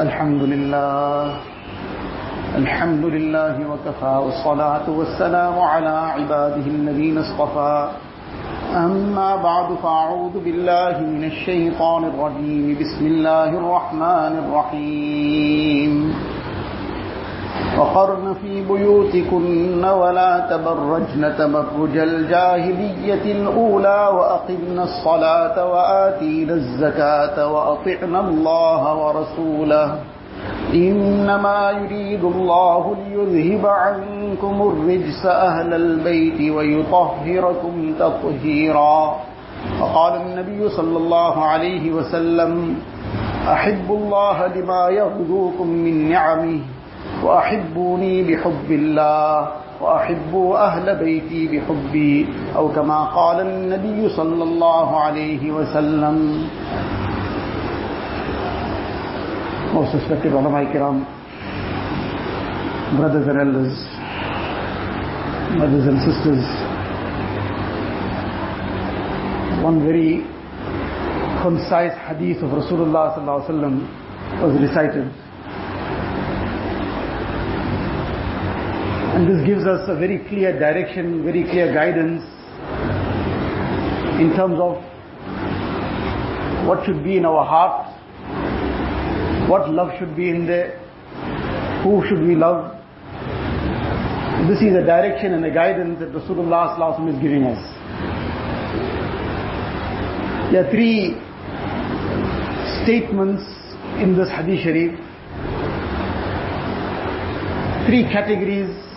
الحمد لله. الحمد لله وكفى والصلاة والسلام على عباده الذين اصطفى. أما بعد فأعوذ بالله من الشيطان الرجيم. بسم الله الرحمن الرحيم. وقرن في بيوتكن ولا تبرجن تبرج الجاهلية الأولى وأقمنا الصلاة وآتينا الزكاة وأطعنا الله ورسوله. إنما يريد الله ليذهب عنكم الرجس أهل البيت ويطهركم تطهيرا. فقال النبي صلى الله عليه وسلم أحب الله لما يغذوكم من نعمه وأحبوني بحب الله وأحبوا أهل بيتي بحبي أو كما قال النبي صلى الله عليه وسلم Most respected ulama kiram, brothers and elders, mothers and sisters, one very concise hadith of Rasulullah sallallahu alaihi wasallam was recited. And this gives us a very clear direction, very clear guidance in terms of what should be in our heart, what love should be in there, who should we love. This is a direction and a guidance that Rasulullah is giving us. There are three statements in this hadith sharif, three categories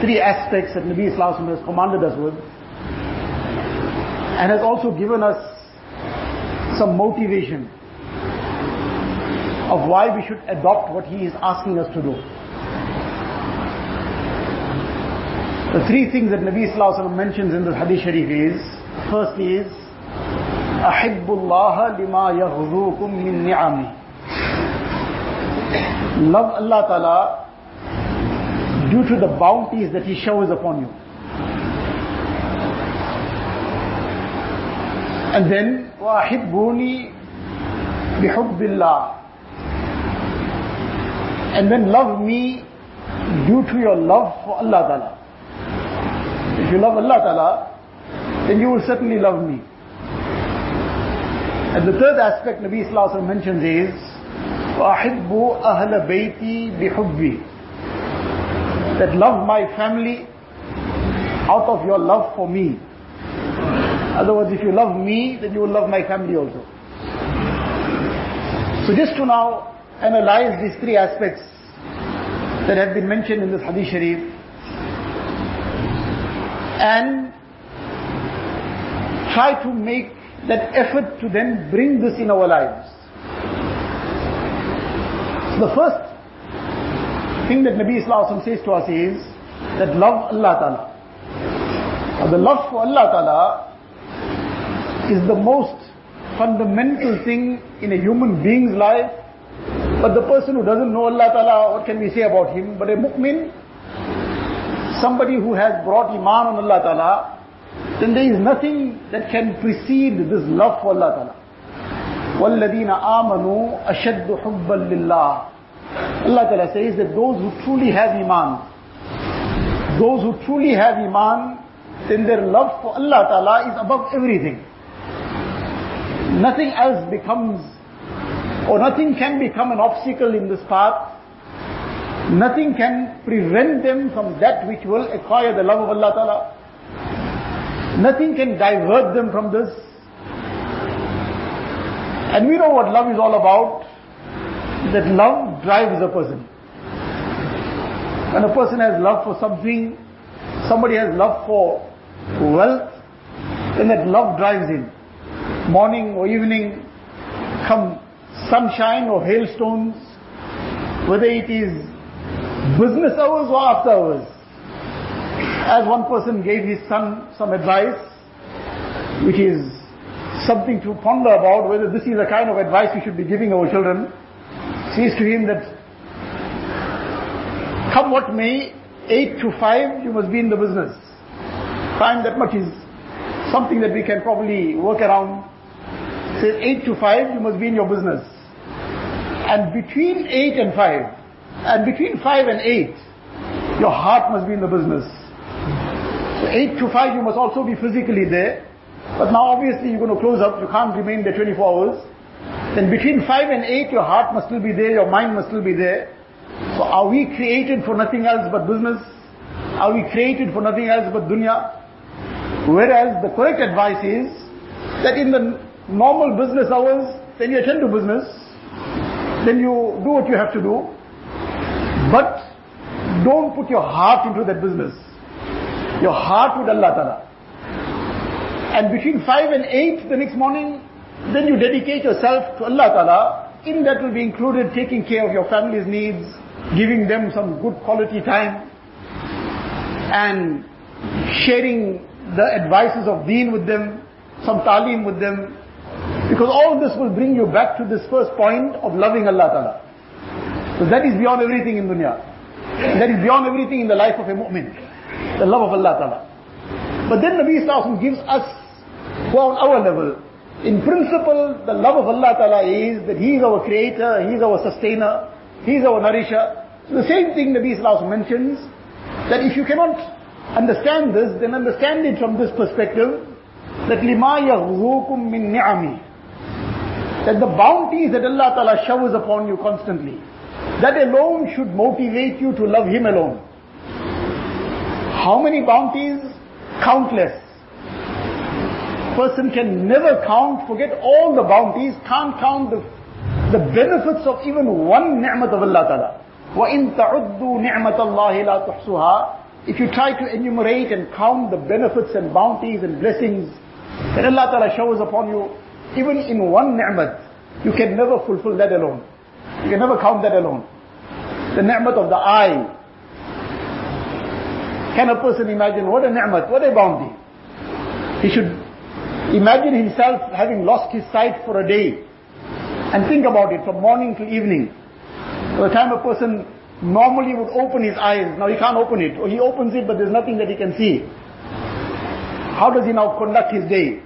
three aspects that Nabi Islam has commanded us with and has also given us some motivation of why we should adopt what he is asking us to do. The three things that Nabi Islam mentions in this hadith sharif is, first is, أحب الله لما يغذوكم من نعمه Love Allah Ta'ala due to the bounties that He showers upon you. And then, وَأَحِبُّونِي بِحُبِّ اللَّهِ And then love me due to your love for Allah Ta'ala. If you love Allah Ta'ala, then you will certainly love me. And the third aspect Nabi Sallallahu mentions is, وَأَحِبُّ أَهْلَ بَيْتِي بِحُبِّي that love my family out of your love for me. Otherwise, if you love me, then you will love my family also. So just to now analyze these three aspects that have been mentioned in this hadith sharif and try to make that effort to then bring this in our lives. The first thing that Nabi Islam says to us is that love Allah Ta'ala. Now the love for Allah Ta'ala is the most fundamental thing in a human being's life. But the person who doesn't know Allah Ta'ala, what can we say about him? But a mu'min, somebody who has brought iman on Allah Ta'ala, then there is nothing that can precede this love for Allah Ta'ala. وَالَّذِينَ آمَنُوا أَشَدُّ حُبًّا لِلَّهِ Allah Ta'ala says that those who truly have Iman, those who truly have Iman, then their love for Allah Ta'ala is above everything. Nothing else becomes, or nothing can become an obstacle in this path. Nothing can prevent them from that which will acquire the love of Allah Ta'ala. Nothing can divert them from this. And we know what love is all about that love drives a person. When a person has love for something, somebody has love for wealth, then that love drives him. Morning or evening, come sunshine or hailstones, whether it is business hours or after hours. As one person gave his son some advice, which is something to ponder about whether this is the kind of advice we should be giving our children says to him that come what may, 8 to 5 you must be in the business. Time that much is something that we can probably work around. Says 8 to 5 you must be in your business. And between 8 and 5, and between 5 and 8, your heart must be in the business. So 8 to 5 you must also be physically there. But now obviously you're going to close up, you can't remain there 24 hours. Then between 5 and 8 your heart must still be there, your mind must still be there. So are we created for nothing else but business? Are we created for nothing else but dunya? Whereas the correct advice is that in the normal business hours, then you attend to business, then you do what you have to do, but don't put your heart into that business. Your heart with Allah Ta'ala. And between 5 and 8 the next morning, then you dedicate yourself to Allah Ta'ala. In that will be included taking care of your family's needs, giving them some good quality time, and sharing the advices of deen with them, some talim with them. Because all this will bring you back to this first point of loving Allah Ta'ala. So that is beyond everything in dunya. That is beyond everything in the life of a mu'min. The love of Allah Ta'ala. But then Nabi Islam gives us, who are on our level, in principle, the love of Allah Ta'ala is that He is our creator, He is our sustainer, He is our nourisher. So the same thing Nabi Islam mentions, that if you cannot understand this, then understand it from this perspective, that لِمَا يَغْزُوكُم مِّن نِعَمِي That the bounties that Allah Ta'ala showers upon you constantly, that alone should motivate you to love Him alone. How many bounties? Countless person can never count, forget all the bounties, can't count the, the benefits of even one ni'mat of Allah Ta'ala. وَإِن تَعُدُّوا نِعْمَةَ اللَّهِ لَا تُحْصُوهَا If you try to enumerate and count the benefits and bounties and blessings that Allah Ta'ala showers upon you, even in one ni'mat, you can never fulfill that alone. You can never count that alone. The ni'mat of the eye. Can a person imagine what a ni'mat, what a bounty? He should Imagine himself having lost his sight for a day. And think about it from morning to evening. By the time a person normally would open his eyes, now he can't open it. Or he opens it but there's nothing that he can see. How does he now conduct his day?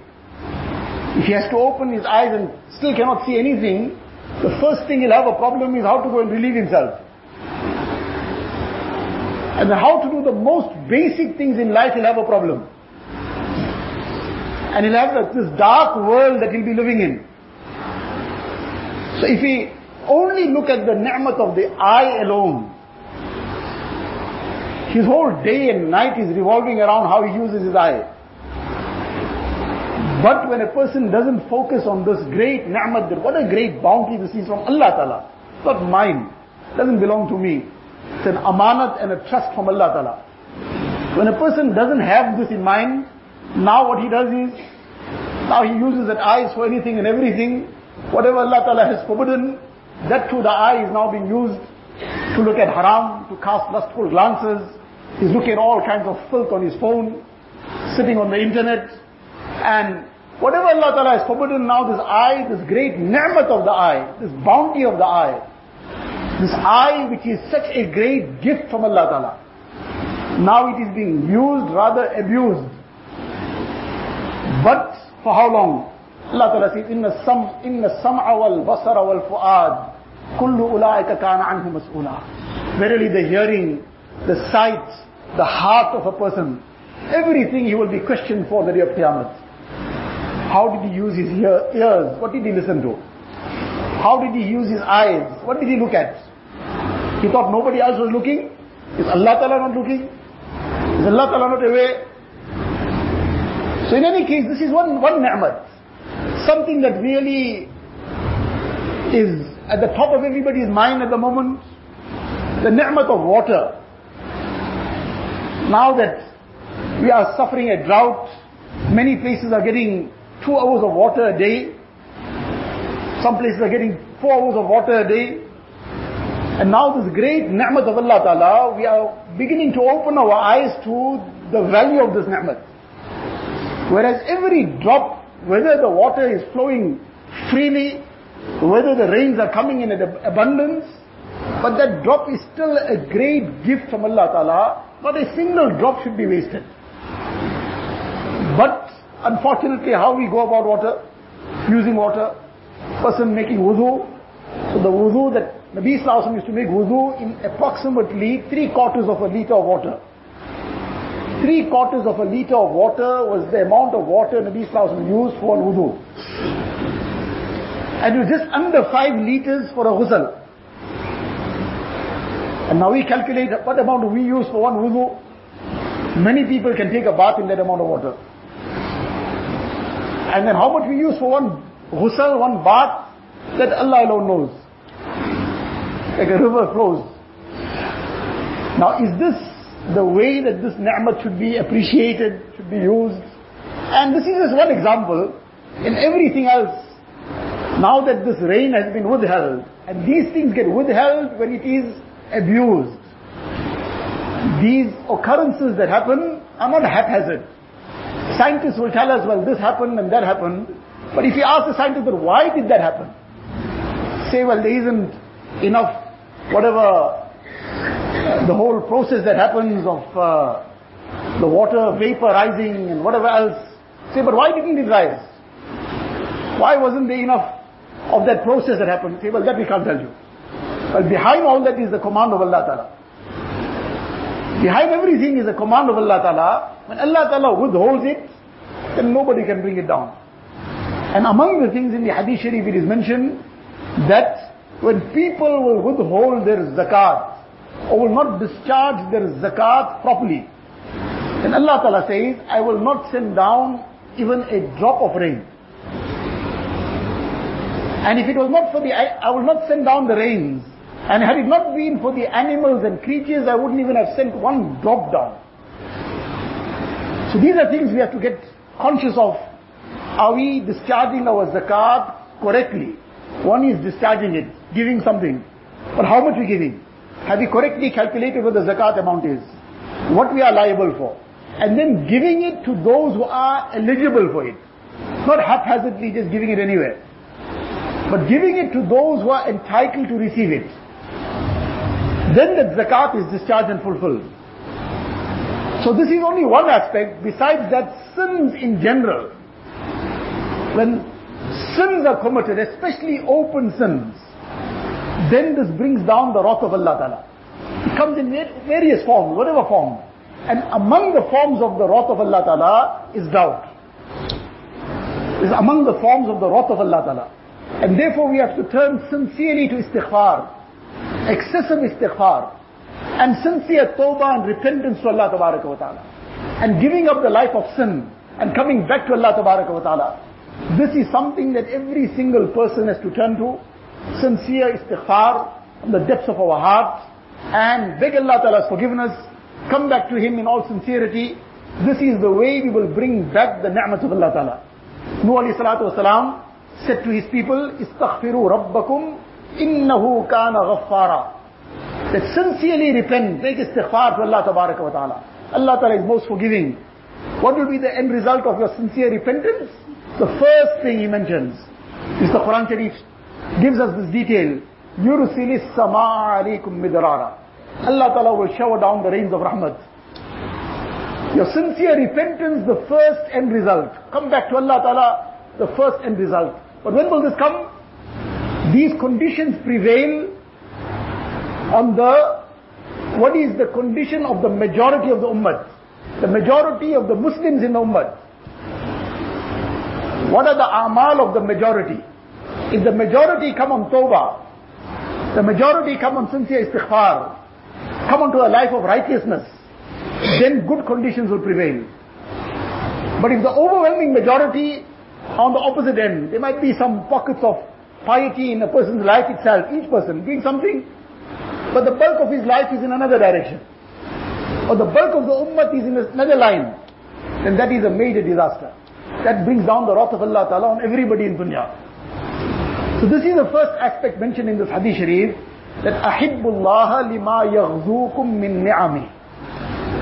If he has to open his eyes and still cannot see anything, the first thing he'll have a problem is how to go and relieve himself. And how to do the most basic things in life, he'll have a problem and he'll have this dark world that he'll be living in. So if he only look at the ni'mat of the eye alone, his whole day and night is revolving around how he uses his eye. But when a person doesn't focus on this great ni'mat, what a great bounty this is from Allah Ta'ala. It's not mine. It doesn't belong to me. It's an amanat and a trust from Allah Ta'ala. When a person doesn't have this in mind, now what he does is, now he uses that eyes for anything and everything. Whatever Allah Ta'ala has forbidden, that too the eye is now being used to look at haram, to cast lustful glances. He's looking at all kinds of filth on his phone, sitting on the internet. And whatever Allah Ta'ala has forbidden now, this eye, this great ni'mat of the eye, this bounty of the eye, this eye which is such a great gift from Allah Ta'ala. Now it is being used, rather abused. But for how long? Allah Ta'ala says, إِنَّ السَّمْعَ إِنَّ السَّمْعَ وَالْبَصَرَ وَالْفُؤَادِ كُلُّ أُولَٰئِكَ كَانَ عَنْهُ مَسْئُولًا Verily the hearing, the sight, the heart of a person, everything he will be questioned for the day of Qiyamah. How did he use his ear, ears? What did he listen to? How did he use his eyes? What did he look at? He thought nobody else was looking? Is Allah Ta'ala not looking? Is Allah Ta'ala not aware? So in any case, this is one, one ni'mat. Something that really is at the top of everybody's mind at the moment. The ni'mat of water. Now that we are suffering a drought, many places are getting two hours of water a day. Some places are getting four hours of water a day. And now this great ni'mat of Allah Ta'ala, we are beginning to open our eyes to the value of this ni'mat. Whereas every drop, whether the water is flowing freely, whether the rains are coming in abundance, but that drop is still a great gift from Allah Ta'ala. Not a single drop should be wasted. But unfortunately how we go about water, using water, person making wudu, So the wudu that Nabi Sallallahu used to make wudu in approximately three quarters of a liter of water. Three quarters of a liter of water was the amount of water Nabi Sallallahu used for wudu. And it was just under five liters for a ghusl. And now we calculate what amount we use for one wudu. Many people can take a bath in that amount of water. And then how much we use for one ghusl, one bath, that Allah alone knows. Like a river flows. Now is this the way that this ni'mat should be appreciated, should be used? And this is just one example. In everything else, now that this rain has been withheld, and these things get withheld when it is abused. These occurrences that happen are not haphazard. Scientists will tell us, well, this happened and that happened. But if you ask the scientist, well, why did that happen? Say, well, there isn't enough, whatever, the whole process that happens of uh, the water vapor rising and whatever else. Say, but why didn't it rise? Why wasn't there enough of that process that happened? Say, well, that we can't tell you. But behind all that is the command of Allah Ta'ala. Behind everything is the command of Allah Ta'ala. When Allah Ta'ala withholds it, then nobody can bring it down. And among the things in the Hadith Sharif it is mentioned that when people will withhold their zakat or will not discharge their zakat properly, then Allah Ta'ala says, I will not send down even a drop of rain. And if it was not for the, I, I will not send down the rains and had it not been for the animals and creatures, I wouldn't even have sent one drop down. So these are things we have to get conscious of. Are we discharging our zakat correctly? One is discharging it, giving something. But how much we giving? Have we correctly calculated what the zakat amount is? What we are liable for? And then giving it to those who are eligible for it. Not haphazardly just giving it anywhere. But giving it to those who are entitled to receive it. Then the zakat is discharged and fulfilled. So this is only one aspect. Besides that, sins in general. When sins are committed, especially open sins, then this brings down the wrath of Allah Ta'ala. It comes in various forms, whatever form. And among the forms of the wrath of Allah Ta'ala is doubt. Is among the forms of the wrath of Allah Ta'ala. And therefore we have to turn sincerely to istighfar excessive istighfar, and sincere tawbah and repentance to Allah ta'ala. And giving up the life of sin, and coming back to Allah ta'ala. This is something that every single person has to turn to. Sincere istighfar from the depths of our hearts and beg Allah Ta'ala's forgiveness, come back to Him in all sincerity. This is the way we will bring back the ni'mat of Allah Ta'ala. Nuh alayhi salatu wasalam said to his people, Istaghfiru rabbakum innahu kana ghaffara. That sincerely repent, make istighfar to Allah ta'ala. Allah ta'ala is most forgiving. What will be the end result of your sincere repentance? The first thing he mentions is the Quran Sharif gives us this detail. Yursilis sama alaykum midrara. Allah Ta'ala will shower down the rains of rahmat. Your sincere repentance, the first end result. Come back to Allah Ta'ala, the first end result. But when will this come? These conditions prevail on the, what is the condition of the majority of the ummah? The majority of the Muslims in the ummah. What are the amal of the majority? If the majority come on tawbah, the majority come on sincere istighfar, come on to a life of righteousness, then good conditions will prevail. But if the overwhelming majority on the opposite end, there might be some pockets of piety in a person's life itself, each person doing something, but the bulk of his life is in another direction. Or the bulk of the ummah is in another line, then that is a major disaster. That brings down the wrath of Allah Ta'ala on everybody in dunya. So this is the first aspect mentioned in this hadith sharif, that ahibbullah lima yaghzukum min ni'ami.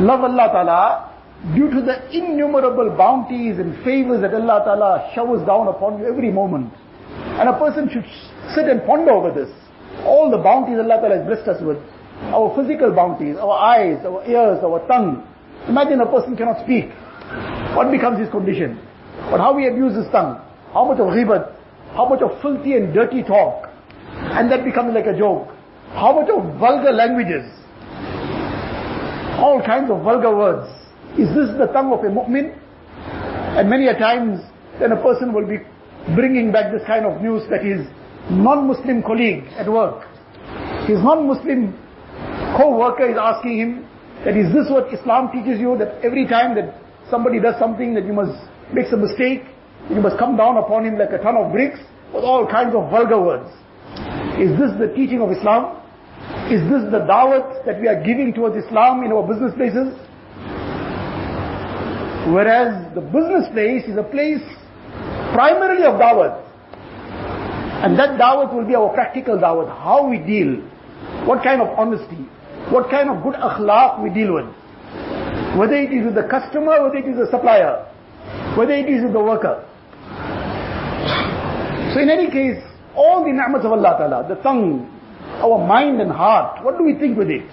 Love Allah Ta'ala due to the innumerable bounties and favors that Allah Ta'ala showers down upon you every moment. And a person should sit and ponder over this. All the bounties Allah Ta'ala has blessed us with. Our physical bounties, our eyes, our ears, our tongue. Imagine a person cannot speak. What becomes his condition? But how we abuse his tongue? How much of ghibat? How much of filthy and dirty talk? And that becomes like a joke. How much of vulgar languages? All kinds of vulgar words. Is this the tongue of a mu'min? And many a times, then a person will be bringing back this kind of news that his non-Muslim colleague at work, his non-Muslim co-worker is asking him that is this what Islam teaches you that every time that somebody does something that you must makes a mistake, you must come down upon him like a ton of bricks with all kinds of vulgar words. Is this the teaching of Islam? Is this the dawat that we are giving towards Islam in our business places? Whereas the business place is a place primarily of dawat. And that dawat will be our practical dawat. How we deal. What kind of honesty. What kind of good akhlaq we deal with. Whether it is with the customer, whether it is the supplier. Whether it is with the worker. So in any case, all the ni'mats of Allah Ta'ala, the tongue, our mind and heart, what do we think with it?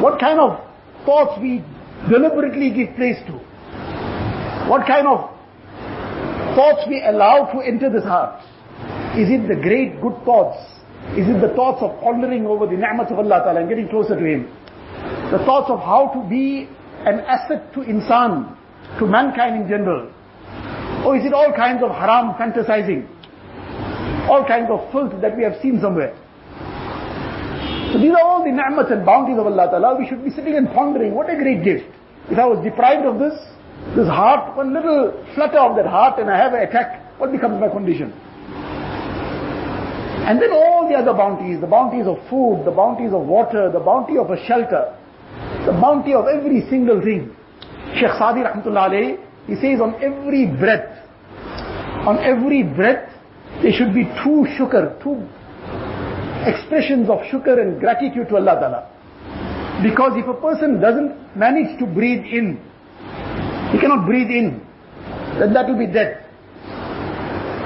What kind of thoughts we deliberately give place to? What kind of thoughts we allow to enter this heart? Is it the great good thoughts? Is it the thoughts of pondering over the ni'mats of Allah Ta'ala and getting closer to Him? The thoughts of how to be an asset to insan, to mankind in general? Or is it all kinds of haram fantasizing? All kinds of filth that we have seen somewhere? So these are all the ni'mats and bounties of Allah Ta'ala. We should be sitting and pondering, what a great gift. If I was deprived of this, this heart, one little flutter of that heart and I have an attack, what becomes my condition? And then all the other bounties, the bounties of food, the bounties of water, the bounty of a shelter, the bounty of every single thing. Sheikh Sadi Rahmatullah alayhi, he says on every breath, on every breath, there should be two shukr, two expressions of shukr and gratitude to Allah Ta'ala. Because if a person doesn't manage to breathe in, he cannot breathe in, then that will be death.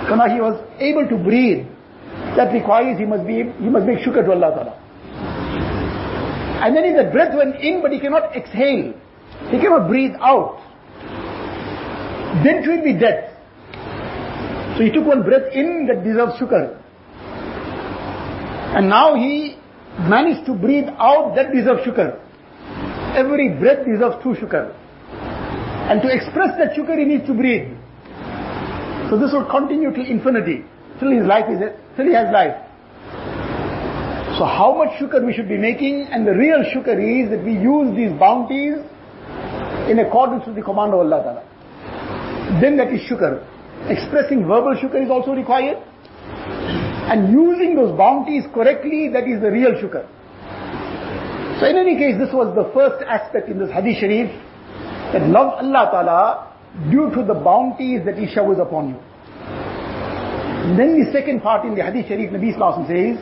So now he was able to breathe. That requires he must be he must make shukr to Allah Ta'ala. And then if the breath went in but he cannot exhale, he cannot breathe out, then it will be death. So he took one breath in that deserves shukr. And now he managed to breathe out, that deserves shukr. Every breath deserves two shukr. And to express that shukr, he needs to breathe. So this will continue till infinity, till his life is, till he has life. So how much shukr we should be making, and the real shukr is that we use these bounties in accordance with the command of Allah Ta'ala. Then that is shukr. Expressing verbal shukr is also required. And using those bounties correctly, that is the real shukr. So in any case, this was the first aspect in this hadith sharif, that love Allah Ta'ala due to the bounties that He showers upon you. And then the second part in the hadith sharif, Nabi Sallallahu says,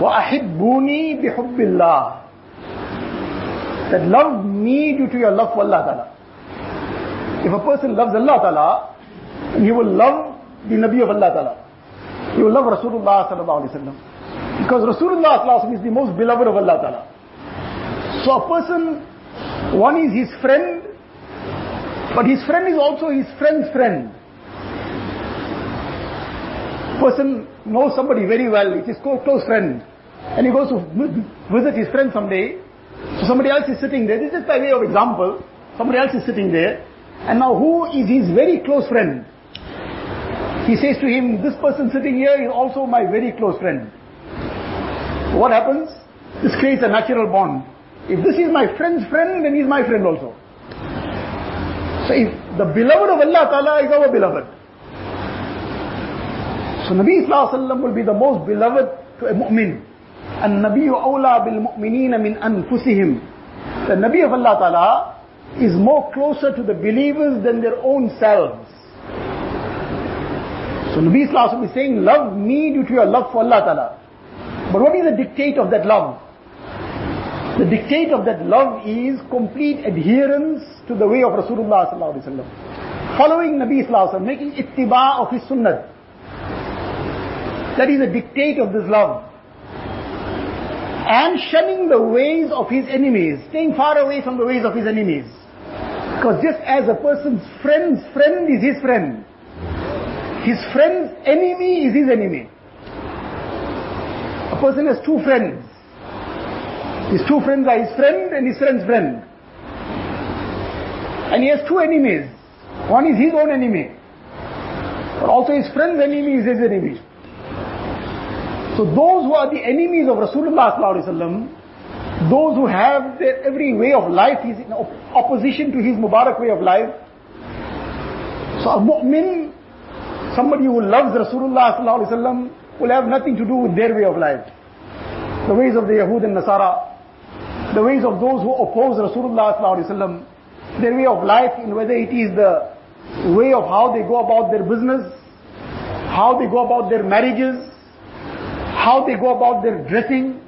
وَأَحِبُّونِي بِحُبِّ اللَّهِ That love me due to your love for Allah Ta'ala. If a person loves Allah Ta'ala, he will love the Nabi of Allah Ta'ala. He will love Rasulullah sallallahu alaihi wasallam. Because Rasulullah sallallahu alaihi is the most beloved of Allah Ta'ala. So a person, one is his friend, but his friend is also his friend's friend. Person knows somebody very well, it's his close friend, and he goes to visit his friend someday. So somebody else is sitting there. This is by way of example. Somebody else is sitting there, and now who is his very close friend? He says to him, this person sitting here is also my very close friend. What happens? This creates a natural bond. If this is my friend's friend, then he's my friend also. So if the beloved of Allah Ta'ala is our beloved. So Nabi Sallallahu will be the most beloved to a mu'min. And Nabi awla bil mu'minina min anfusihim. The Nabi of Allah Ta'ala is more closer to the believers than their own selves. So Nabi Sallallahu is saying, love me due to your love for Allah Ta'ala. But what is the dictate of that love? The dictate of that love is complete adherence to the way of Rasulullah Sallallahu Alaihi Wasallam. Following Nabi Sallallahu Alaihi Wasallam, making ittiba of his sunnah. That is the dictate of this love. And shunning the ways of his enemies, staying far away from the ways of his enemies. Because just as a person's friend's friend is his friend, his friend's enemy is his enemy. A person has two friends. His two friends are his friend and his friend's friend. And he has two enemies. One is his own enemy. But also his friend's enemy is his enemy. So those who are the enemies of Rasulullah those who have their every way of life is in opposition to his Mubarak way of life. So a mu'min, somebody who loves Rasulullah sallallahu will have nothing to do with their way of life. The ways of the Yahud and Nasara, the ways of those who oppose Rasulullah sallallahu their way of life in whether it is the way of how they go about their business, how they go about their marriages, how they go about their dressing,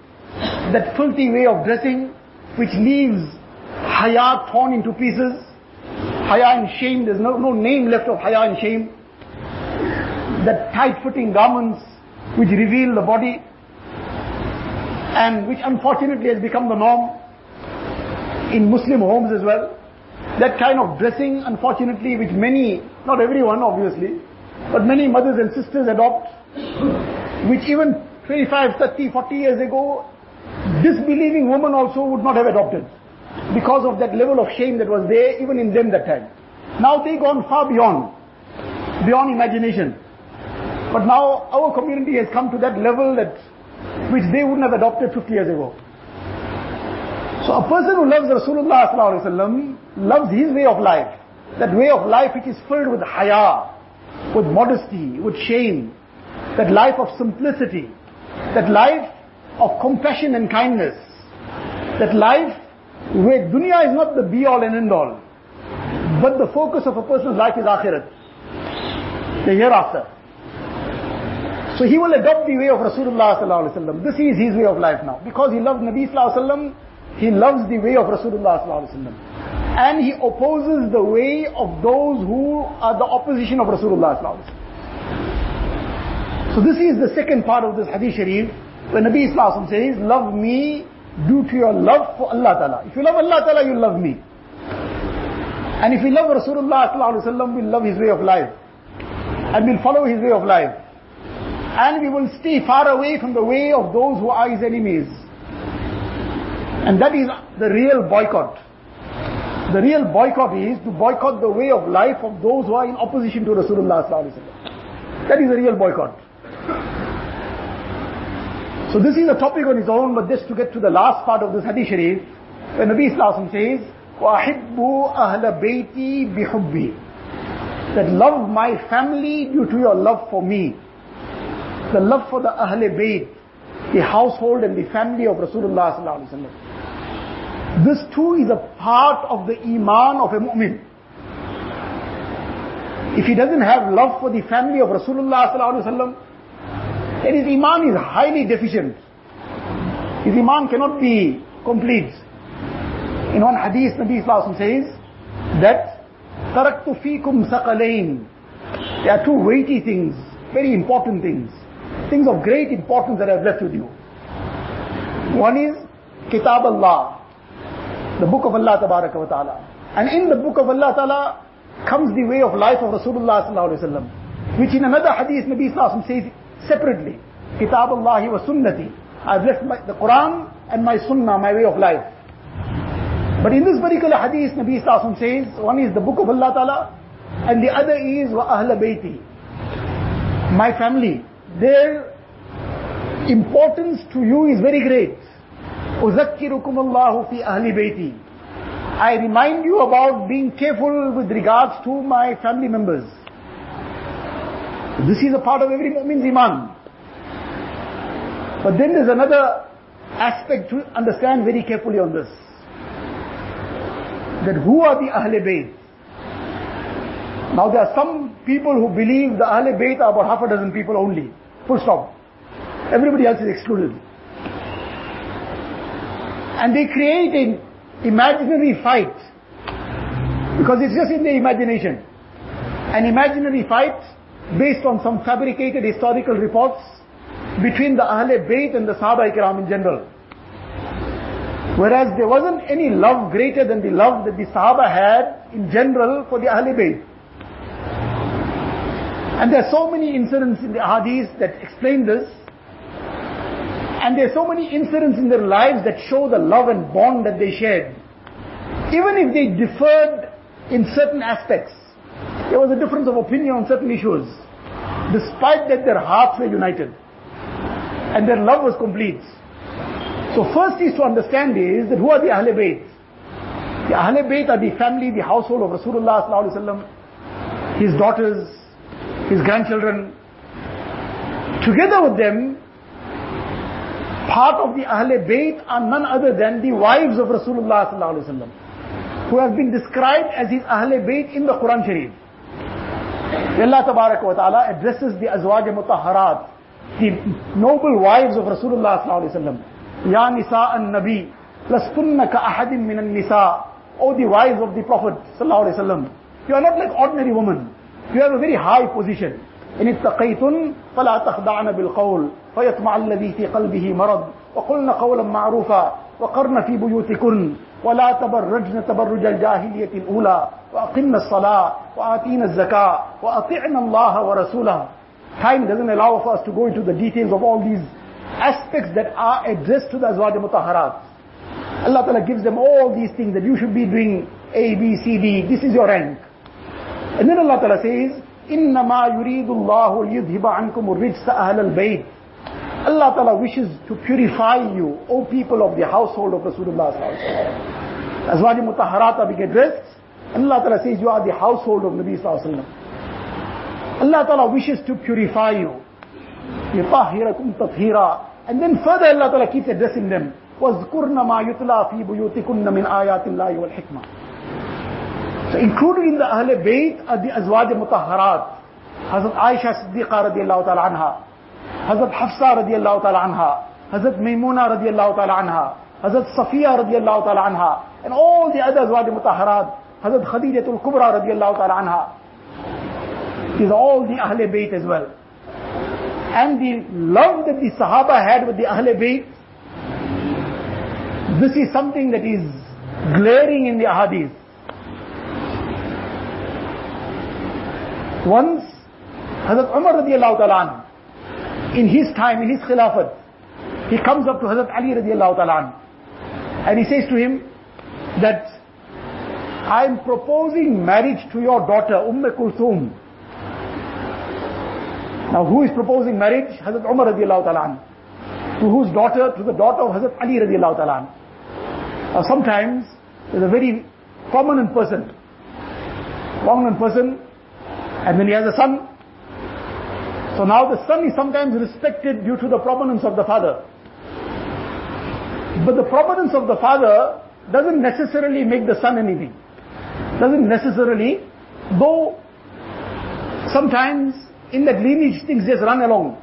that filthy way of dressing which leaves haya torn into pieces, haya and shame, there's no, no name left of haya and shame, that tight-fitting garments which reveal the body and which unfortunately has become the norm in Muslim homes as well. That kind of dressing, unfortunately, which many, not everyone obviously, but many mothers and sisters adopt, which even 25, 30, 40 years ago, disbelieving woman also would not have adopted. Because of that level of shame that was there even in them that time. Now they gone far beyond, beyond imagination. But now our community has come to that level that, which they wouldn't have adopted 50 years ago. So a person who loves Rasulullah loves his way of life. That way of life which is filled with haya, with modesty, with shame. That life of simplicity. That life of compassion and kindness. That life where dunya is not the be all and end all. But the focus of a person's life is akhirat. The hereafter. So he will adopt the way of Rasulullah This is his way of life now. Because he loves Nabi Sallallahu he loves the way of Rasulullah and he opposes the way of those who are the opposition of Rasulullah So this is the second part of this hadith sharif when Nabi Islam says, love me due to your love for Allah Ta'ala. If you love Allah Ta'ala, you love me. And if we love Rasulullah Sallallahu we'll love his way of life. And we'll follow his way of life. And we will stay far away from the way of those who are his enemies. And that is the real boycott. The real boycott is to boycott the way of life of those who are in opposition to Rasulullah That is the real boycott. So this is a topic on its own, but just to get to the last part of this hadith sharif, when Nabi Sallallahu says, وَأَحِبُّ أَهْلَ بَيْتِي بِحُبِّي That love my family due to your love for me. The love for the Ahl Bayt, the household and the family of Rasulullah Sallallahu Alaihi Wasallam. This too is a part of the iman of a mu'min. If he doesn't have love for the family of Rasulullah sallallahu alaihi wasallam, then his iman is highly deficient. His iman cannot be complete. In one hadith, Nabi sallallahu says that تَرَكْتُ فِيكُمْ سَقَلَيْن There are two weighty things, very important things, things of great importance that I have left with you. One is Kitab Allah, the book of Allah wa ta'ala. And in the book of Allah ta'ala comes the way of life of Rasulullah sallallahu alayhi wa which in another hadith Nabi sallallahu says separately, Kitab Allah wa sunnati. I've left my, the Quran and my sunnah, my way of life. But in this particular hadith, Nabi sallallahu says, one is the book of Allah ta'ala, and the other is wa ahla bayti. My family. Their importance to you is very great. أذكركم الله في أهل بيتي I remind you about being careful with regards to my family members. This is a part of every mu'min's iman. But then there's another aspect to understand very carefully on this. That who are the Ahle Bayt? Now there are some people who believe the Ahle Bayt are about half a dozen people only. Full stop. Everybody else is excluded. And they create an imaginary fight. Because it's just in their imagination. An imaginary fight based on some fabricated historical reports between the Ahle Bayt and the Sahaba Ikram in general. Whereas there wasn't any love greater than the love that the Sahaba had in general for the Ahle Bayt. And there are so many incidents in the Hadith that explain this. And there are so many incidents in their lives that show the love and bond that they shared. Even if they differed in certain aspects, there was a difference of opinion on certain issues. Despite that, their hearts were united. And their love was complete. So first is to understand is that who are the Ahl Bayt? The Ahl Bayt are the family, the household of Rasulullah sallallahu alaihi his daughters, his grandchildren. Together with them, part of the Ahl Bayt are none other than the wives of Rasulullah sallallahu alaihi who have been described as his Ahl Bayt in the Quran Sharif. Allah Tabarak wa Ta'ala addresses the Azwaj Mutahharat, the noble wives of Rasulullah sallallahu alaihi wasallam. Ya Nisa an-Nabi, lastunna ka ahadim min nisa O the wives of the Prophet sallallahu alaihi wasallam. You are not like ordinary women. You have a very high position. إن اتقيتن فلا تخضعن بالقول فيطمع الذي في قلبه مرض وقلن قولا معروفا وقرن في بيوتكن ولا تبرجن تبرج الجاهلية الأولى وأقمن الصلاة وآتينا الزكاة وأطعنا الله ورسوله Time doesn't allow for us to go into the details of all these aspects that are addressed to the Azwaj Mutahharat. Allah Ta'ala gives them all these things that you should be doing A, B, C, D. This is your rank. And then Allah Ta'ala says, إنما يريد الله ليذهب عنكم الرجس أهل البيت Allah Ta'ala wishes to purify you, O people of the household of Rasulullah Azwaj Mutahharat are being addressed. Allah Ta'ala says you are the household of Nabi Sallallahu Allah Ta'ala wishes to purify you. يطهركم تطهيرا And then further Allah Ta'ala keeps addressing them. وَاذْكُرْنَ مَا يُتْلَى فِي بُيُوتِكُنَّ مِنْ آيَاتِ اللَّهِ وَالْحِكْمَةِ so included in the Ahl Bayt are the Azwaj Mutahharat. Hazrat Aisha Siddiqa radiallahu ta'ala anha. Hazrat Hafsa radiallahu ta'ala anha. Hazrat Maimuna radiallahu ta'ala anha. Hazrat Safiya radiallahu ta'ala anha. And all the other Azwaj Mutahharat. Hazrat Khadijatul Kubra radiallahu ta'ala anha. These are all the Ahl Bayt as well. And the love that the Sahaba had with the Ahl Bayt, this is something that is glaring in the Ahadith. Once, Hazrat Umar radiallahu ta'ala in his time, in his khilafat, he comes up to Hazrat Ali radiallahu ta'ala and he says to him that I am proposing marriage to your daughter, Umm Kulthum. Now who is proposing marriage? Hazrat Umar radiallahu ta'ala To whose daughter? To the daughter of Hazrat Ali radiallahu ta'ala Now sometimes, there's a very prominent person. Prominent person and then he has a son. So now the son is sometimes respected due to the prominence of the father. But the prominence of the father doesn't necessarily make the son anything. Doesn't necessarily, though sometimes in that lineage things just run along.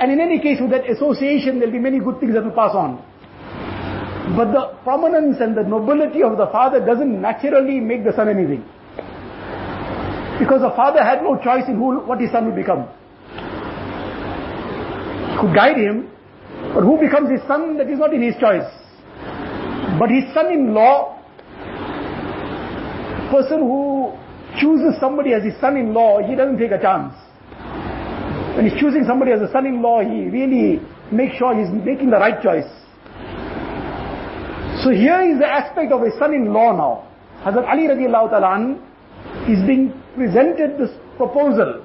And in any case with that association there'll be many good things that will pass on. But the prominence and the nobility of the father doesn't naturally make the son anything. Because the father had no choice in who, what his son would become. Could guide him, but who becomes his son, that is not in his choice. But his son-in-law, person who chooses somebody as his son-in-law, he doesn't take a chance. When he's choosing somebody as a son-in-law, he really makes sure he's making the right choice. So here is the aspect of a son-in-law now. Hazrat Ali radiallahu ta'ala is being presented this proposal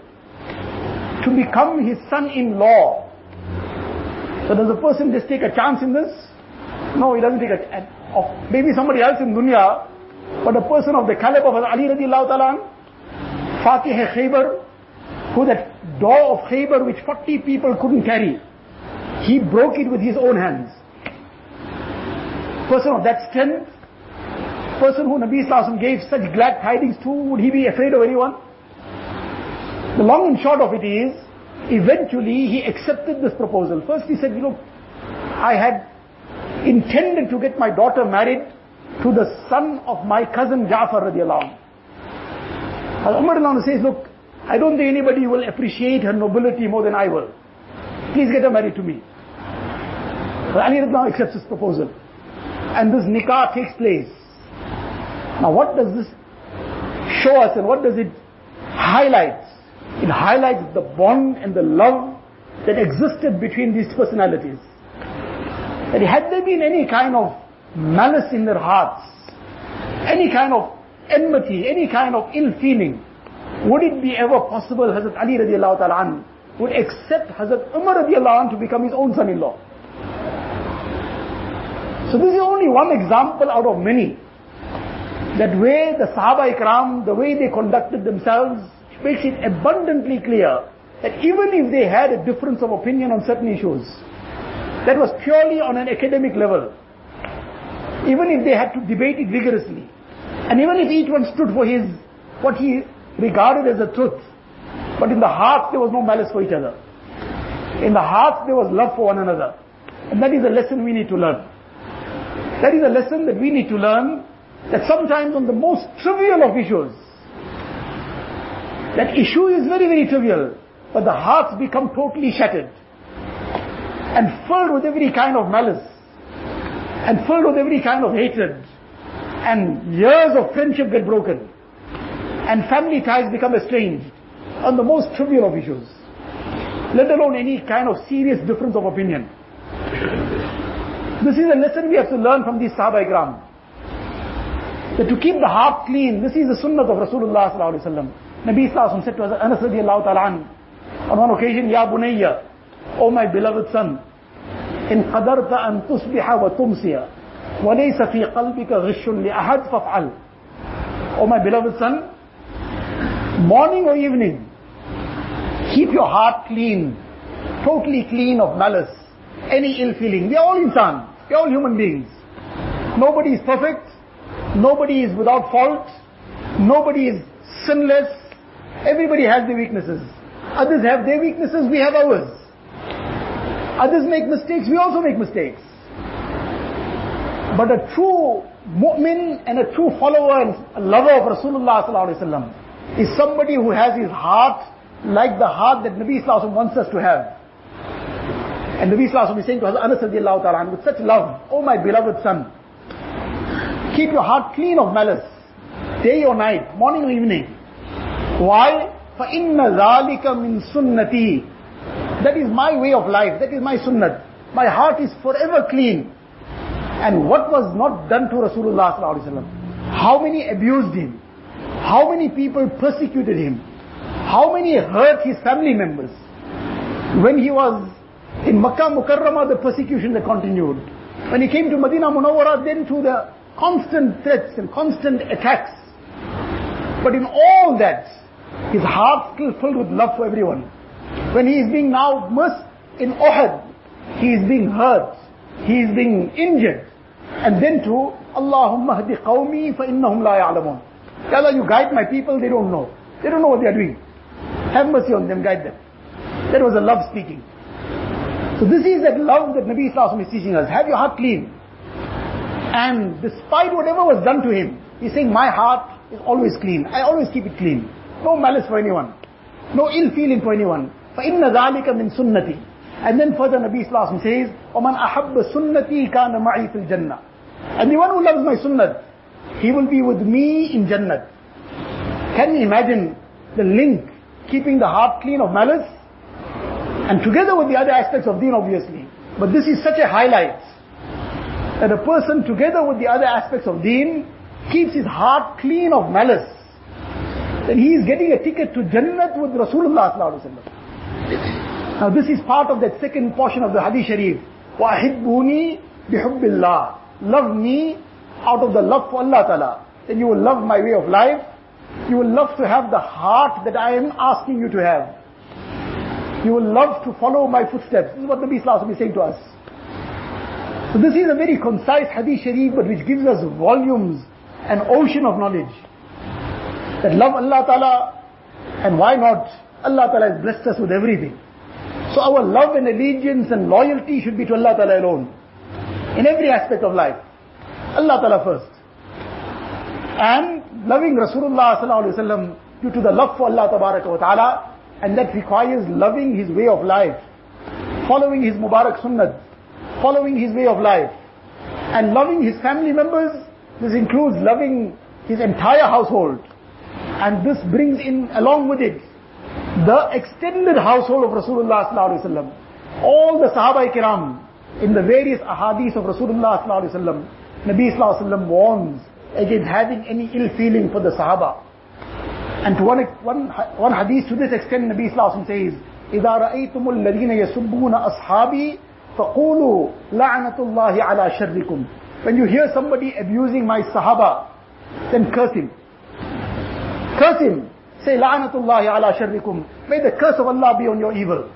to become his son-in-law. So does a person just take a chance in this? No, he doesn't take a, of oh, maybe somebody else in dunya, but a person of the caliber of Ali radiallahu ta'ala, Fatih Khaybar, who that door of Khaybar which 40 people couldn't carry, he broke it with his own hands. Person of that strength, person who Nabi Sallallahu gave such glad tidings to, would he be afraid of anyone? The long and short of it is, eventually he accepted this proposal. First he said, you know, I had intended to get my daughter married to the son of my cousin Ja'far radiallahu. Umar says, look, I don't think anybody will appreciate her nobility more than I will. Please get her married to me. Ali now accepts this proposal. And this nikah takes place. Now what does this show us and what does it highlight? It highlights the bond and the love that existed between these personalities. that had there been any kind of malice in their hearts, any kind of enmity, any kind of ill feeling, would it be ever possible Hazrat Ali radiallahu ta'ala would accept Hazrat Umar radiallahu anh to become his own son-in-law? So this is only one example out of many. That way the Sahaba Ikram, the way they conducted themselves, makes it abundantly clear that even if they had a difference of opinion on certain issues, that was purely on an academic level, even if they had to debate it vigorously, and even if each one stood for his, what he regarded as the truth, but in the heart there was no malice for each other. In the heart there was love for one another. And that is a lesson we need to learn. That is a lesson that we need to learn that sometimes on the most trivial of issues, that issue is very, very trivial, but the hearts become totally shattered and filled with every kind of malice and filled with every kind of hatred and years of friendship get broken and family ties become estranged on the most trivial of issues, let alone any kind of serious difference of opinion. This is a lesson we have to learn from these Sahaba Ikram. That to keep the heart clean, this is the sunnah of Rasulullah sallallahu alaihi wasallam. Nabi sallallahu said to us, Anas radiallahu ta'ala on one occasion, Ya bunayya, O my beloved son, إن قدرت أن تصبح وتمسي وليس في قلبك غش لأحد فافعل. O my beloved son, morning or evening, keep your heart clean, totally clean of malice, any ill feeling. We are all insan. We're all human beings. Nobody is perfect. Nobody is without fault. Nobody is sinless. Everybody has their weaknesses. Others have their weaknesses, we have ours. Others make mistakes, we also make mistakes. But a true mu'min and a true follower and lover of Rasulullah sallallahu is somebody who has his heart like the heart that Nabi sallallahu wants us to have. And Nabi Sallallahu is saying to Hazrat Anas radiallahu with such love, Oh my beloved son, keep your heart clean of malice, day or night, morning or evening. Why? فَإِنَّ ذَلِكَ مِن سُنَّتِي That is my way of life, that is my sunnah. My heart is forever clean. And what was not done to Rasulullah sallallahu alaihi wasallam? How many abused him? How many people persecuted him? How many hurt his family members? When he was in Makkah Mukarramah, the persecution that continued. When he came to Medina Munawwara, then to the constant threats and constant attacks. But in all that, his heart still filled with love for everyone. When he is being now immersed in Uhud, he is being hurt, he is being injured. And then to, Allahumma hadi qawmi fa innahum la ya'lamun. Allah, you guide my people, they don't know. They don't know what they are doing. Have mercy on them, guide them. That was a love speaking. So this is that love that Nabi Sallallahu is teaching us. Have your heart clean. And despite whatever was done to him, he's saying, my heart is always clean. I always keep it clean. No malice for anyone. No ill feeling for anyone. فَإِنَّ ذَلِكَ مِن سُنَّتِي And then further Nabi Sallallahu says, وَمَنْ أَحَبَّ سُنَّتِي كَانَ مَعِي فِي الْجَنَّةِ And the one who loves my sunnah, he will be with me in Jannah. Can you imagine the link, keeping the heart clean of malice? And together with the other aspects of deen obviously. But this is such a highlight. That a person together with the other aspects of deen keeps his heart clean of malice. Then he is getting a ticket to Jannat with Rasulullah Now this is part of that second portion of the Hadith Sharif. وَأَحِبُّونِي بِحُبِّ اللَّهِ Love me out of the love for Allah Ta'ala. Then you will love my way of life. You will love to have the heart that I am asking you to have. You will love to follow my footsteps. This is what Nabi Sallallahu is saying to us. So this is a very concise hadith sharif but which gives us volumes, an ocean of knowledge. That love Allah Ta'ala and why not? Allah Ta'ala has blessed us with everything. So our love and allegiance and loyalty should be to Allah Ta'ala alone. In every aspect of life. Allah Ta'ala first. And loving Rasulullah Sallallahu Alaihi Wasallam due to the love for Allah Ta'ala and that requires loving his way of life, following his Mubarak Sunnah, following his way of life, and loving his family members. This includes loving his entire household. And this brings in along with it the extended household of Rasulullah All the Sahaba Kiram, in the various ahadith of Rasulullah sallallahu alaihi wasallam, Nabi sallallahu alaihi wasallam warns against having any ill feeling for the Sahaba. And to one, one, one hadith to this extent, Nabi sallallahu alaihi wasallam says, إذا رأيتم الذين يسبون أصحابي فقولوا لعنة الله على شركم. When you hear somebody abusing my Sahaba, then curse him. Curse him. Say, La'anatullahi ala sharrikum. May the curse of Allah be on your evil.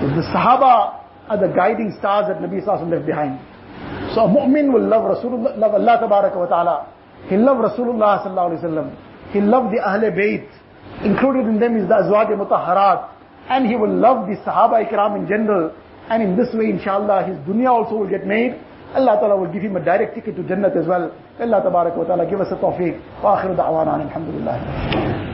The Sahaba are the guiding stars that Nabi Sallallahu left behind. So a mu'min will love Rasulullah, love Allah wa ta'ala. He'll love Rasulullah sallallahu alayhi wa sallam. He'll love the Ahle Bayt. Included in them is the Azwaj Mutahharat. And he will love the Sahaba Ikram in general. And in this way, inshallah, his dunya also will get made. اللہ تعالیٰ جنت اللہ تبارک اللہ